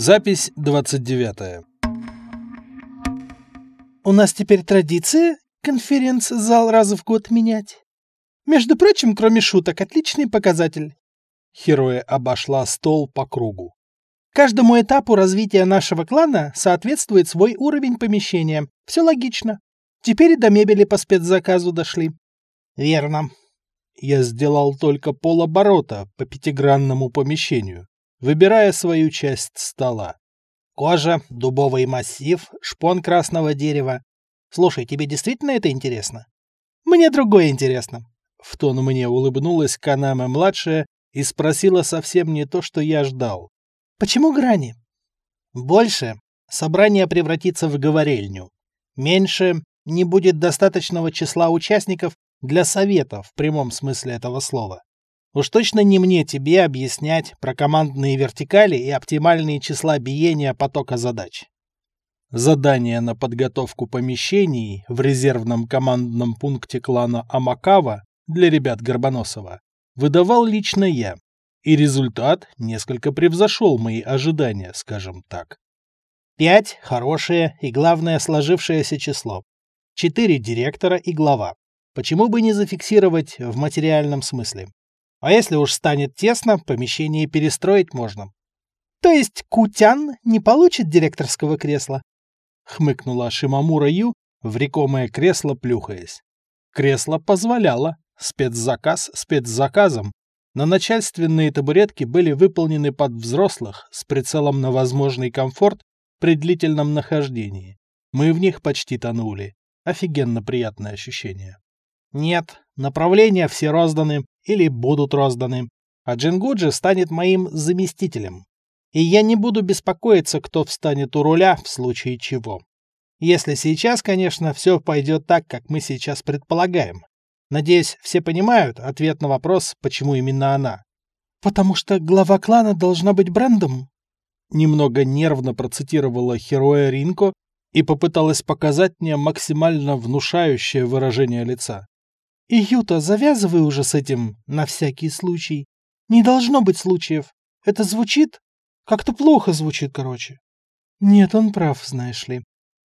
Запись 29. У нас теперь традиция конференц-зал раз в год менять. Между прочим, кроме шуток, отличный показатель. Хероя обошла стол по кругу. Каждому этапу развития нашего клана соответствует свой уровень помещения. Все логично. Теперь до мебели по спецзаказу дошли. Верно. Я сделал только полоборота по пятигранному помещению, выбирая свою часть стола. Кожа, дубовый массив, шпон красного дерева. Слушай, тебе действительно это интересно? Мне другое интересно. В тон мне улыбнулась Канаме-младшая и спросила совсем не то, что я ждал. Почему грани? Больше собрание превратится в говорельню. Меньше не будет достаточного числа участников для совета в прямом смысле этого слова. Уж точно не мне тебе объяснять про командные вертикали и оптимальные числа биения потока задач. Задание на подготовку помещений в резервном командном пункте клана Амакава для ребят Горбоносова выдавал лично я, и результат несколько превзошел мои ожидания, скажем так. Пять – хорошее и, главное, сложившееся число. Четыре директора и глава. Почему бы не зафиксировать в материальном смысле? А если уж станет тесно, помещение перестроить можно. То есть Кутян не получит директорского кресла? Хмыкнула Шимамура Ю, в рекомое кресло плюхаясь. Кресло позволяло, спецзаказ спецзаказом, но начальственные табуретки были выполнены под взрослых с прицелом на возможный комфорт при длительном нахождении. Мы в них почти тонули. Офигенно приятное ощущение. Нет, направления все розданы или будут розданы, а Джингуджи станет моим заместителем. И я не буду беспокоиться, кто встанет у руля в случае чего. Если сейчас, конечно, все пойдет так, как мы сейчас предполагаем. Надеюсь, все понимают ответ на вопрос, почему именно она. «Потому что глава клана должна быть брендом?» Немного нервно процитировала Хероя Ринко и попыталась показать мне максимально внушающее выражение лица. И Юта, завязывай уже с этим, на всякий случай. Не должно быть случаев. Это звучит? Как-то плохо звучит, короче. Нет, он прав, знаешь ли.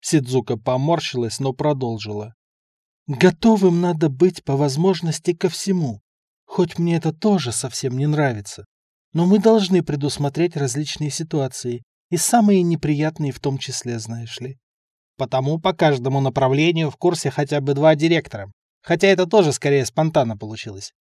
Сидзука поморщилась, но продолжила. Готовым надо быть по возможности ко всему. Хоть мне это тоже совсем не нравится. Но мы должны предусмотреть различные ситуации, и самые неприятные в том числе, знаешь ли. Потому по каждому направлению в курсе хотя бы два директора. Хотя это тоже скорее спонтанно получилось.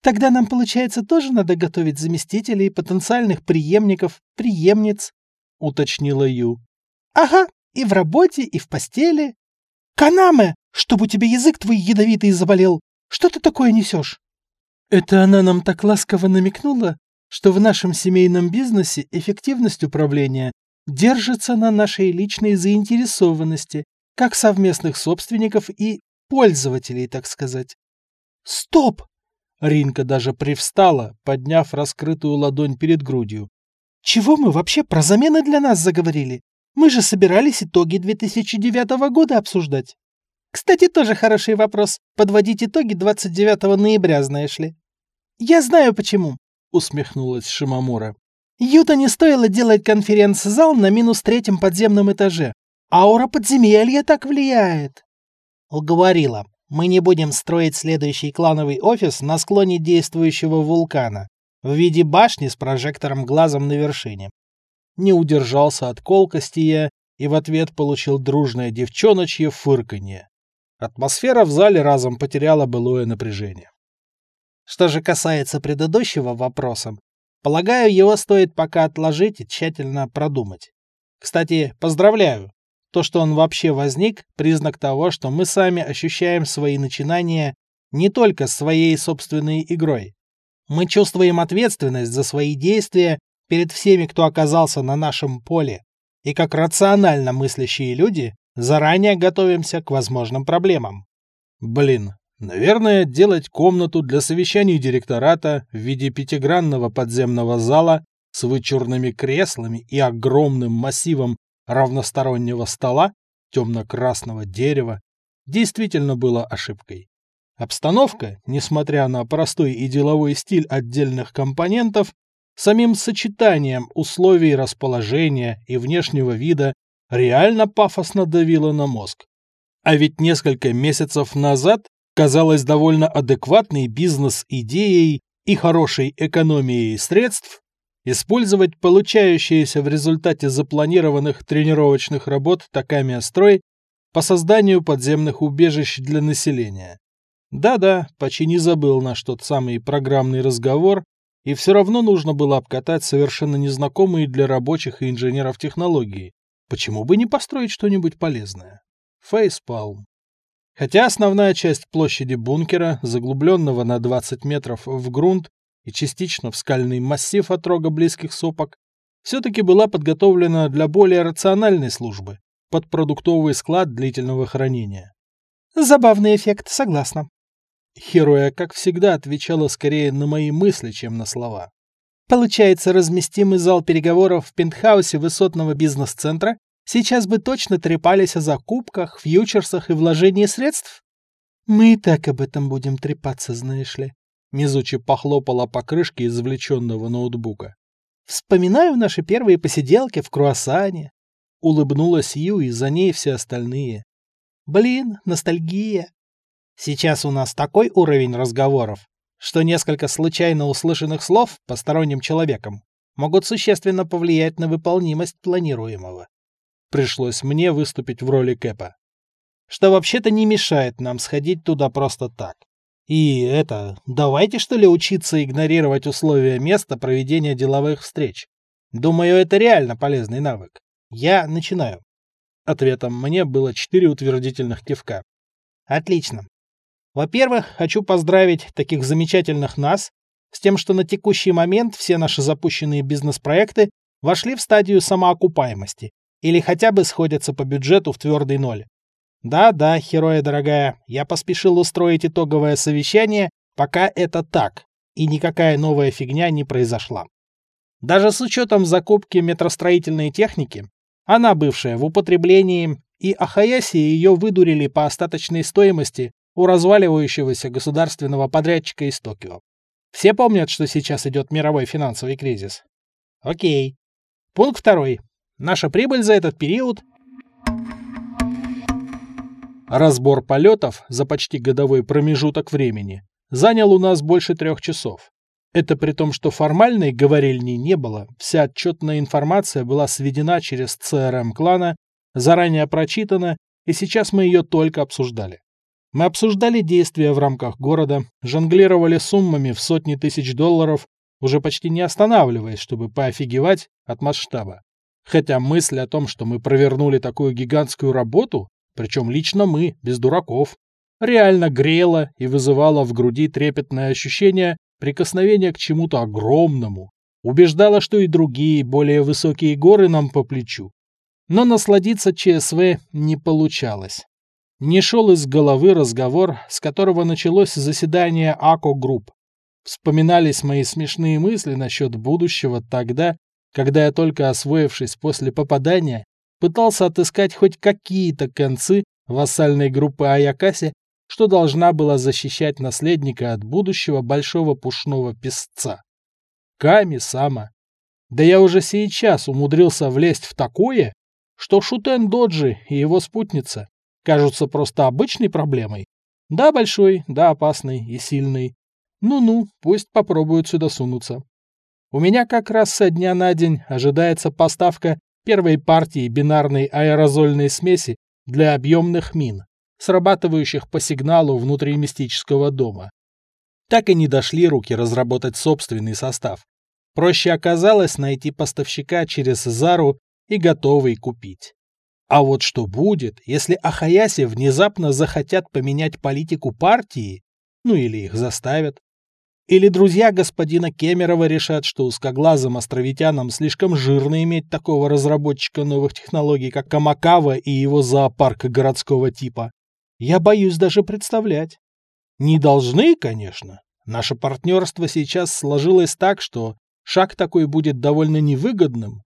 Тогда нам, получается, тоже надо готовить заместителей, потенциальных преемников, преемниц, — уточнила Ю. Ага, и в работе, и в постели. Канаме, чтобы у тебя язык твой ядовитый заболел. Что ты такое несешь? Это она нам так ласково намекнула, что в нашем семейном бизнесе эффективность управления держится на нашей личной заинтересованности, как совместных собственников и пользователей, так сказать. Стоп! Ринка даже привстала, подняв раскрытую ладонь перед грудью. Чего мы вообще про замены для нас заговорили? Мы же собирались итоги 2009 года обсуждать. Кстати, тоже хороший вопрос. Подводить итоги 29 ноября, знаешь ли. Я знаю почему, усмехнулась Шимамура. Юта не стоило делать конференц-зал на минус третьем подземном этаже. Аура подземелья так влияет. Уговорила. Мы не будем строить следующий клановый офис на склоне действующего вулкана в виде башни с прожектором глазом на вершине. Не удержался от колкости я и в ответ получил дружное девчоночье фырканье. Атмосфера в зале разом потеряла былое напряжение. Что же касается предыдущего вопроса, полагаю, его стоит пока отложить и тщательно продумать. Кстати, поздравляю, то, что он вообще возник, признак того, что мы сами ощущаем свои начинания не только своей собственной игрой. Мы чувствуем ответственность за свои действия перед всеми, кто оказался на нашем поле, и как рационально мыслящие люди заранее готовимся к возможным проблемам. Блин, наверное, делать комнату для совещаний директората в виде пятигранного подземного зала с вычурными креслами и огромным массивом равностороннего стола темно-красного дерева действительно была ошибкой. Обстановка, несмотря на простой и деловой стиль отдельных компонентов, Самим сочетанием условий расположения и внешнего вида реально пафосно давило на мозг. А ведь несколько месяцев назад казалось довольно адекватной бизнес-идеей и хорошей экономией средств использовать получающиеся в результате запланированных тренировочных работ Такамия строй по созданию подземных убежищ для населения. Да-да, почти не забыл наш тот самый программный разговор, и все равно нужно было обкатать совершенно незнакомые для рабочих и инженеров технологии. Почему бы не построить что-нибудь полезное? Фейспалм. Хотя основная часть площади бункера, заглубленного на 20 метров в грунт и частично в скальный массив от рога близких сопок, все-таки была подготовлена для более рациональной службы, под продуктовый склад длительного хранения. Забавный эффект, согласна. Хероя, как всегда, отвечала скорее на мои мысли, чем на слова. Получается, разместимый зал переговоров в пентхаусе высотного бизнес-центра сейчас бы точно трепались о закупках, фьючерсах и вложении средств? Мы и так об этом будем трепаться, знаешь ли. Мизучи похлопала по крышке извлеченного ноутбука. Вспоминаю наши первые посиделки в круассане. Улыбнулась Ю, и за ней все остальные. Блин, ностальгия. Сейчас у нас такой уровень разговоров, что несколько случайно услышанных слов посторонним человеком могут существенно повлиять на выполнимость планируемого. Пришлось мне выступить в роли Кэпа. Что вообще-то не мешает нам сходить туда просто так. И это, давайте что ли учиться игнорировать условия места проведения деловых встреч. Думаю, это реально полезный навык. Я начинаю. Ответом мне было четыре утвердительных кивка. Отлично. Во-первых, хочу поздравить таких замечательных нас с тем, что на текущий момент все наши запущенные бизнес-проекты вошли в стадию самоокупаемости или хотя бы сходятся по бюджету в твердый ноль. Да-да, хероя дорогая, я поспешил устроить итоговое совещание, пока это так, и никакая новая фигня не произошла. Даже с учетом закупки метростроительной техники, она бывшая в употреблении, и Ахаяси ее выдурили по остаточной стоимости у разваливающегося государственного подрядчика из Токио. Все помнят, что сейчас идет мировой финансовый кризис? Окей. Пункт второй. Наша прибыль за этот период... Разбор полетов за почти годовой промежуток времени занял у нас больше трех часов. Это при том, что формальной говорильни не было, вся отчетная информация была сведена через ЦРМ клана, заранее прочитана, и сейчас мы ее только обсуждали. Мы обсуждали действия в рамках города, жонглировали суммами в сотни тысяч долларов, уже почти не останавливаясь, чтобы поофигевать от масштаба. Хотя мысль о том, что мы провернули такую гигантскую работу, причем лично мы, без дураков, реально грела и вызывала в груди трепетное ощущение прикосновения к чему-то огромному, убеждала, что и другие, более высокие горы нам по плечу. Но насладиться ЧСВ не получалось не шел из головы разговор, с которого началось заседание АКО Групп. Вспоминались мои смешные мысли насчет будущего тогда, когда я только освоившись после попадания, пытался отыскать хоть какие-то концы вассальной группы Аякаси, что должна была защищать наследника от будущего большого пушного песца. Ками-сама. Да я уже сейчас умудрился влезть в такое, что Шутен Доджи и его спутница кажутся просто обычной проблемой. Да, большой, да, опасный и сильный. Ну-ну, пусть попробуют сюда сунуться. У меня как раз со дня на день ожидается поставка первой партии бинарной аэрозольной смеси для объемных мин, срабатывающих по сигналу внутри мистического дома. Так и не дошли руки разработать собственный состав. Проще оказалось найти поставщика через Зару и готовый купить. А вот что будет, если Ахаяси внезапно захотят поменять политику партии, ну или их заставят? Или друзья господина Кемерова решат, что узкоглазым островитянам слишком жирно иметь такого разработчика новых технологий, как Камакава и его зоопарк городского типа? Я боюсь даже представлять. Не должны, конечно. Наше партнерство сейчас сложилось так, что шаг такой будет довольно невыгодным,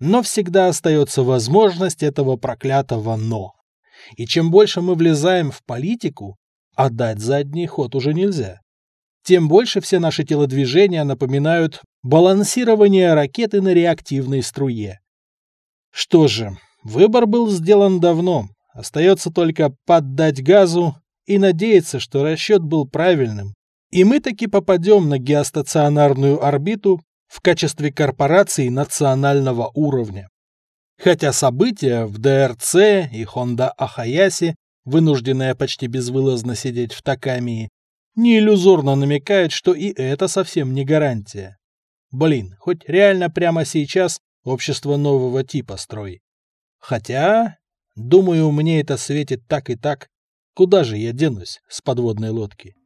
но всегда остается возможность этого проклятого «но». И чем больше мы влезаем в политику, отдать задний ход уже нельзя. Тем больше все наши телодвижения напоминают Балансирование ракеты на реактивной струе. Что же, выбор был сделан давно. Остается только поддать газу и надеяться, что расчет был правильным. И мы таки попадем на геостационарную орбиту в качестве корпорации национального уровня. Хотя события в ДРЦ и Honda Ахаяси, вынужденная почти безвылазно сидеть в Такамии, не иллюзорно намекают, что и это совсем не гарантия. Блин, хоть реально прямо сейчас общество нового типа строй. Хотя, думаю, мне это светит так и так. Куда же я денусь с подводной лодки?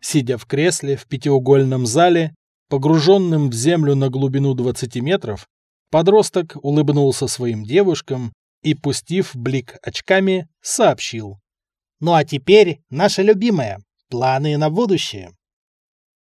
Сидя в кресле в пятиугольном зале, погруженным в землю на глубину 20 метров, подросток улыбнулся своим девушкам и, пустив блик очками, сообщил. «Ну а теперь наша любимая. Планы на будущее».